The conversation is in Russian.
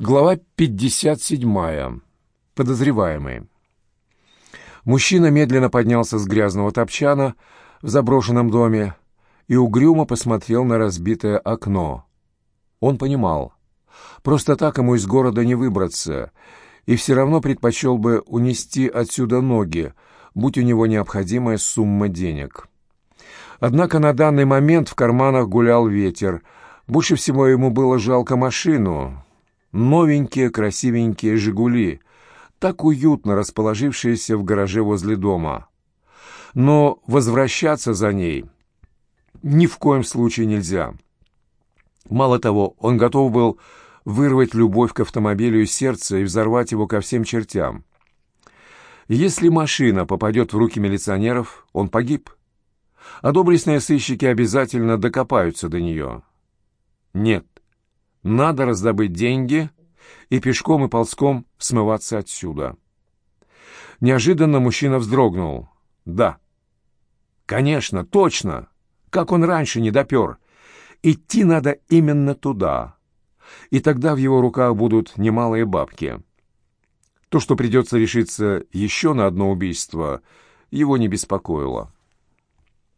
Глава 57. Подозреваемый. Мужчина медленно поднялся с грязного топчана в заброшенном доме и угрюмо посмотрел на разбитое окно. Он понимал, просто так ему из города не выбраться, и все равно предпочел бы унести отсюда ноги, будь у него необходимая сумма денег. Однако на данный момент в карманах гулял ветер. Больше всего ему было жалко машину, новенькие красивенькие «Жигули», так уютно расположившиеся в гараже возле дома. Но возвращаться за ней ни в коем случае нельзя. Мало того, он готов был вырвать любовь к автомобилю из сердца и взорвать его ко всем чертям. Если машина попадет в руки милиционеров, он погиб. А доблестные сыщики обязательно докопаются до нее. Нет, надо раздобыть деньги и пешком и ползком смываться отсюда. Неожиданно мужчина вздрогнул. Да. Конечно, точно. Как он раньше не допер. Идти надо именно туда. И тогда в его руках будут немалые бабки. То, что придется решиться еще на одно убийство, его не беспокоило.